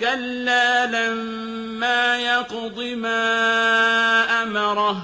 كَلَّا لَمَّا يَقْضِ مَا أَمَرَهُ